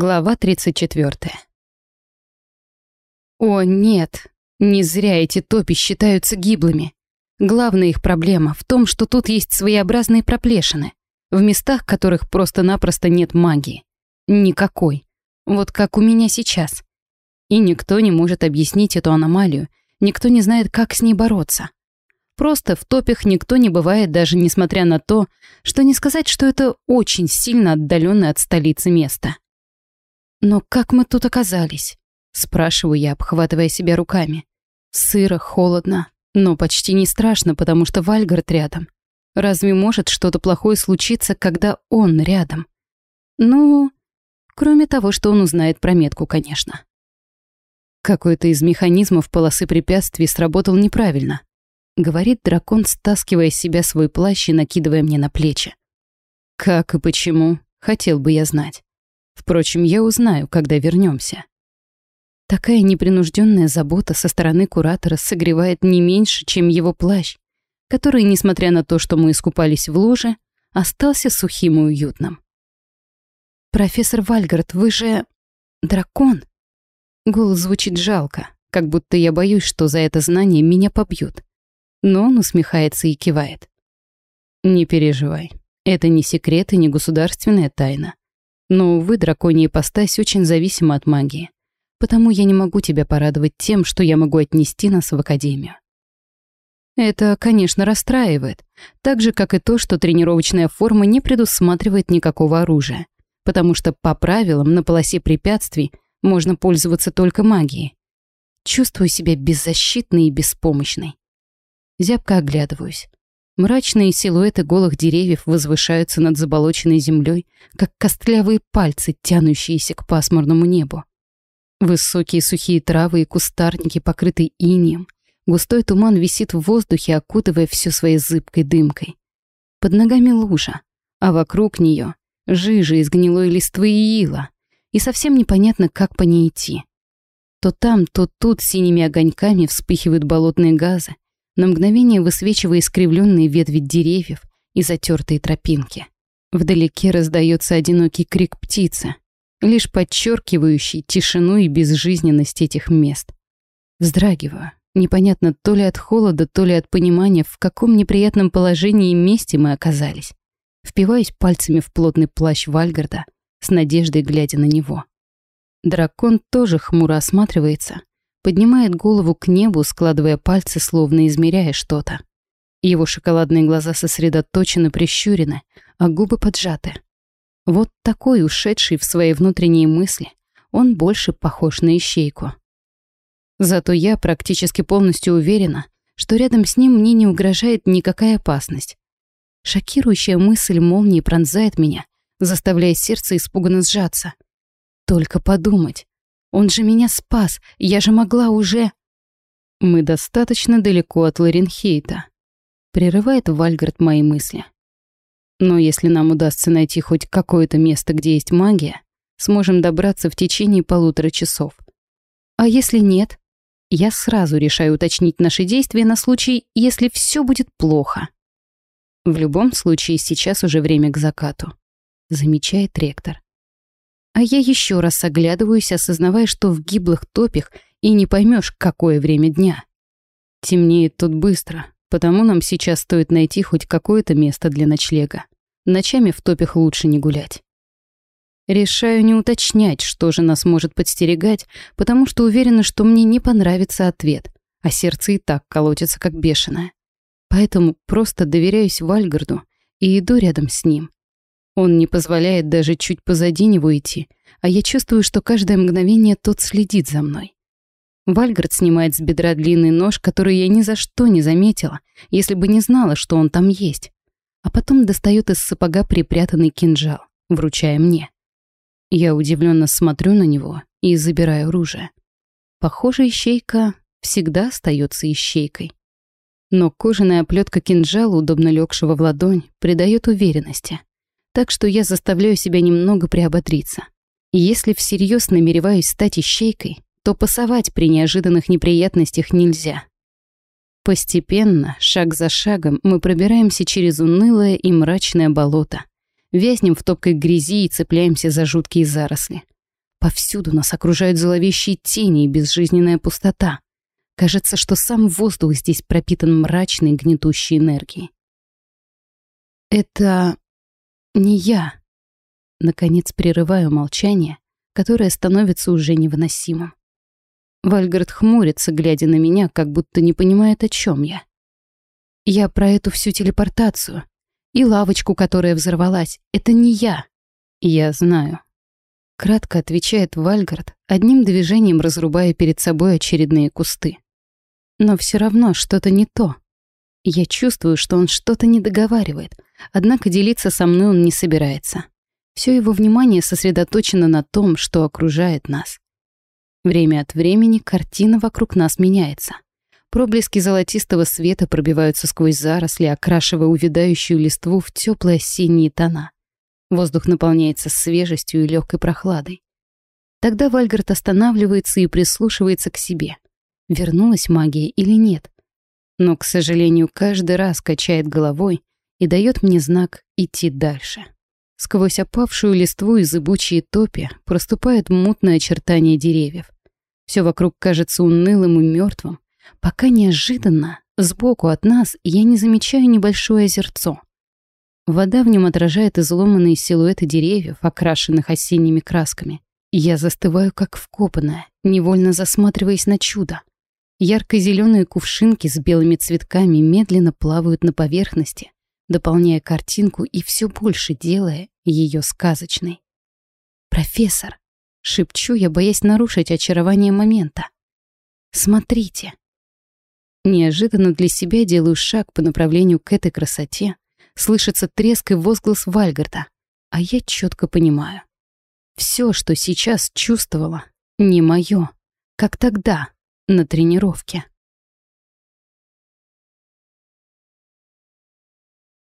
Глава 34. О, нет, не зря эти топи считаются гиблыми. Главная их проблема в том, что тут есть своеобразные проплешины, в местах которых просто-напросто нет магии. Никакой. Вот как у меня сейчас. И никто не может объяснить эту аномалию, никто не знает, как с ней бороться. Просто в топях никто не бывает, даже несмотря на то, что не сказать, что это очень сильно отдаленное от столицы место. «Но как мы тут оказались?» — спрашиваю я, обхватывая себя руками. Сыро, холодно, но почти не страшно, потому что Вальгард рядом. Разве может что-то плохое случиться, когда он рядом? Ну, кроме того, что он узнает про метку, конечно. Какой-то из механизмов полосы препятствий сработал неправильно говорит дракон, стаскивая с себя свой плащ и накидывая мне на плечи. Как и почему, хотел бы я знать. Впрочем, я узнаю, когда вернемся. Такая непринужденная забота со стороны куратора согревает не меньше, чем его плащ, который, несмотря на то, что мы искупались в луже, остался сухим и уютным. «Профессор Вальгард, вы же... дракон?» Голос звучит жалко, как будто я боюсь, что за это знание меня побьют но он усмехается и кивает. «Не переживай, это не секрет и не государственная тайна. Но, увы, драконья ипостась очень зависима от магии, потому я не могу тебя порадовать тем, что я могу отнести нас в академию». Это, конечно, расстраивает, так же, как и то, что тренировочная форма не предусматривает никакого оружия, потому что по правилам на полосе препятствий можно пользоваться только магией. Чувствую себя беззащитной и беспомощной. Зябко оглядываюсь. Мрачные силуэты голых деревьев возвышаются над заболоченной землей, как костлявые пальцы, тянущиеся к пасмурному небу. Высокие сухие травы и кустарники покрыты инием. Густой туман висит в воздухе, окутывая все своей зыбкой дымкой. Под ногами лужа, а вокруг нее жижа из гнилой листвы и ила. И совсем непонятно, как по ней идти. То там, то тут синими огоньками вспыхивают болотные газы, на мгновение высвечивая искривленные ветви деревьев и затертые тропинки. Вдалеке раздается одинокий крик птицы, лишь подчеркивающий тишину и безжизненность этих мест. Вздрагиваю, непонятно то ли от холода, то ли от понимания, в каком неприятном положении и месте мы оказались. Впиваюсь пальцами в плотный плащ Вальгарда, с надеждой глядя на него. Дракон тоже хмуро осматривается, поднимает голову к небу, складывая пальцы, словно измеряя что-то. Его шоколадные глаза сосредоточены, прищурены, а губы поджаты. Вот такой ушедший в свои внутренние мысли, он больше похож на ищейку. Зато я практически полностью уверена, что рядом с ним мне не угрожает никакая опасность. Шокирующая мысль молнии пронзает меня, заставляя сердце испуганно сжаться. Только подумать, он же меня спас, я же могла уже... Мы достаточно далеко от Ларенхейта. Прерывает Вальгард мои мысли. Но если нам удастся найти хоть какое-то место, где есть магия, сможем добраться в течение полутора часов. А если нет? Я сразу решаю уточнить наши действия на случай, если все будет плохо. В любом случае, сейчас уже время к закату, замечает ректор. А я еще раз оглядываюсь, осознавая, что в гиблых топях и не поймешь, какое время дня. Темнеет тут быстро, потому нам сейчас стоит найти хоть какое-то место для ночлега. Ночами в топях лучше не гулять. Решаю не уточнять, что же нас может подстерегать, потому что уверена, что мне не понравится ответ, а сердце и так колотится как бешеное. Поэтому просто доверяюсь Вальгарду и иду рядом с ним. Он не позволяет даже чуть позади него идти, а я чувствую, что каждое мгновение тот следит за мной. Вальгард снимает с бедра длинный нож, который я ни за что не заметила, если бы не знала, что он там есть. А потом достает из сапога припрятанный кинжал, вручая мне. Я удивленно смотрю на него и забираю оружие. Похоже, ищейка всегда остается ищейкой. Но кожаная оплетка кинжала, удобно легшего в ладонь, придает уверенности так что я заставляю себя немного приободриться. Если всерьез намереваюсь стать ищейкой, то пасовать при неожиданных неприятностях нельзя. Постепенно, шаг за шагом, мы пробираемся через унылое и мрачное болото. Вязнем в топкой грязи и цепляемся за жуткие заросли. Повсюду нас окружают зловещие тени и безжизненная пустота. Кажется, что сам воздух здесь пропитан мрачной гнетущей энергией. Это не я. Наконец прерываю молчание, которое становится уже невыносимым. Вальгард хмурится, глядя на меня, как будто не понимает, о чем я. Я про эту всю телепортацию. И лавочку, которая взорвалась. Это не я. Я знаю. Кратко отвечает Вальгард, одним движением разрубая перед собой очередные кусты. Но все равно что-то не то. Я чувствую, что он что-то не договаривает, однако делиться со мной он не собирается. Все его внимание сосредоточено на том, что окружает нас. Время от времени картина вокруг нас меняется. Проблески золотистого света пробиваются сквозь заросли, окрашивая увядающую листву в теплые осенние тона. Воздух наполняется свежестью и легкой прохладой. Тогда Вальгард останавливается и прислушивается к себе. Вернулась магия или нет? Но, к сожалению, каждый раз качает головой и дает мне знак идти дальше. Сквозь опавшую листву и зыбучие топи проступает мутное очертание деревьев. Все вокруг кажется унылым и мертвым, пока неожиданно, сбоку от нас, я не замечаю небольшое озерцо. Вода в нем отражает изломанные силуэты деревьев, окрашенных осенними красками. Я застываю, как вкопанная, невольно засматриваясь на чудо. Ярко-зеленые кувшинки с белыми цветками медленно плавают на поверхности, дополняя картинку и все больше делая ее сказочной. «Профессор!» — шепчу я, боясь нарушить очарование момента. «Смотрите!» Неожиданно для себя делаю шаг по направлению к этой красоте, слышится треск и возглас Вальгарда, а я четко понимаю. Все, что сейчас чувствовала, не мое, как тогда, на тренировке.